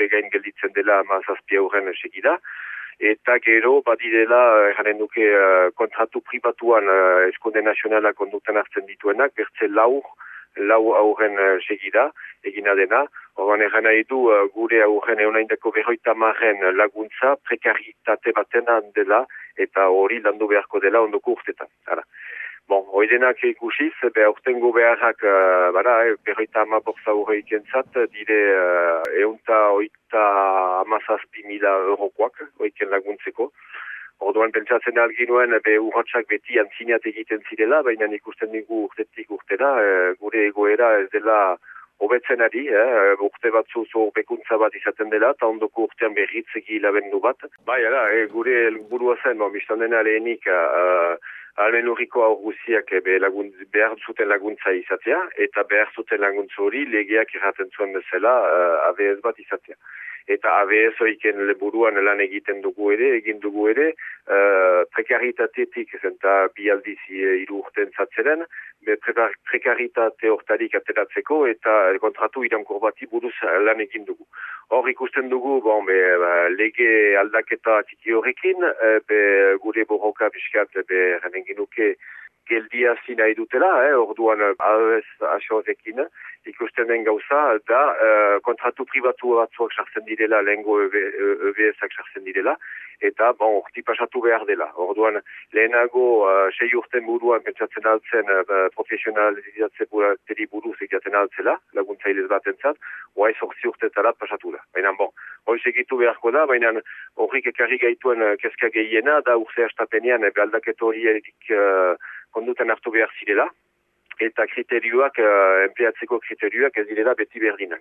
gure gain gelditzen dela mazazpi aurren segida. Eta gero, badirela, janen duke, kontratu privatuan uh, eskonde nazionala kondukten hartzen dituenak, bertze lau, lau aurren segida, egina dena. Horban egan nahi du, gure aurren eunaindako berroita marren laguntza prekaritate batenan dela, eta hori landu beharko dela ondoko urtetan. Hala. Oidenak ikusiz, be aurtengo beharrak, uh, bada, eh, berroita ama borza horre ikentzat, dire uh, eunta oita amazazpi mila eurokoak, oiken laguntzeko. Orduan pentsatzen alginuen, be urratxak beti antzinat egiten zirela, baina ikusten dugu urtetik urtera, uh, gure egoera ez dela hobetzen ari, eh, urte batzu zo bekuntza bat izaten dela, eta ondoko urtean berritzegi labendu bat. Bai, ara, eh, gure burua zen, bo, biztan dena lehenik, uh, almen urriko aurguziak eh, lagun, behar zuten laguntza izatea, eta behar zuten laguntza hori legeak erraten zuen bezala uh, ABS bat izatea. Eta ABS oiken leburuan lan egiten dugu ere, egin dugu ere, uh, prekaritatetik zenta bi aldizi uh, iru urten zatzeren, prekaritate hortarik ateratzeko eta kontratu irankur bati buruz lan egin dugu. Hor ikusten dugu, bon, be, ba, lege aldaketa tiki horrekin, uh, be, gure borroka biskat, be, renen genuke, geldia zina edutela, eh, orduan AES asorekin, ikusten den gauza, da uh, kontratu privatu batzuak sartzen direla, lehengo EVS-ak sartzen direla, eta bon, orti pasatu behar dela. Orduan, lehenago, uh, sei urten buruan pentsatzen altzen uh, profesionalizatze burateri buruz egaten altzela, laguntzailez bat entzat, oai sortzi urtetara pasatu da. Baina, bon, hori segitu beharko da, baina horrik ekarri gaituen uh, keska gehiena, da urze hastapenean, ebe aldaketo hori uh, kondutan hartu behar zirela, eta kriterioak, uh, enpleatzeko kriterioak ez direla beti berdinak.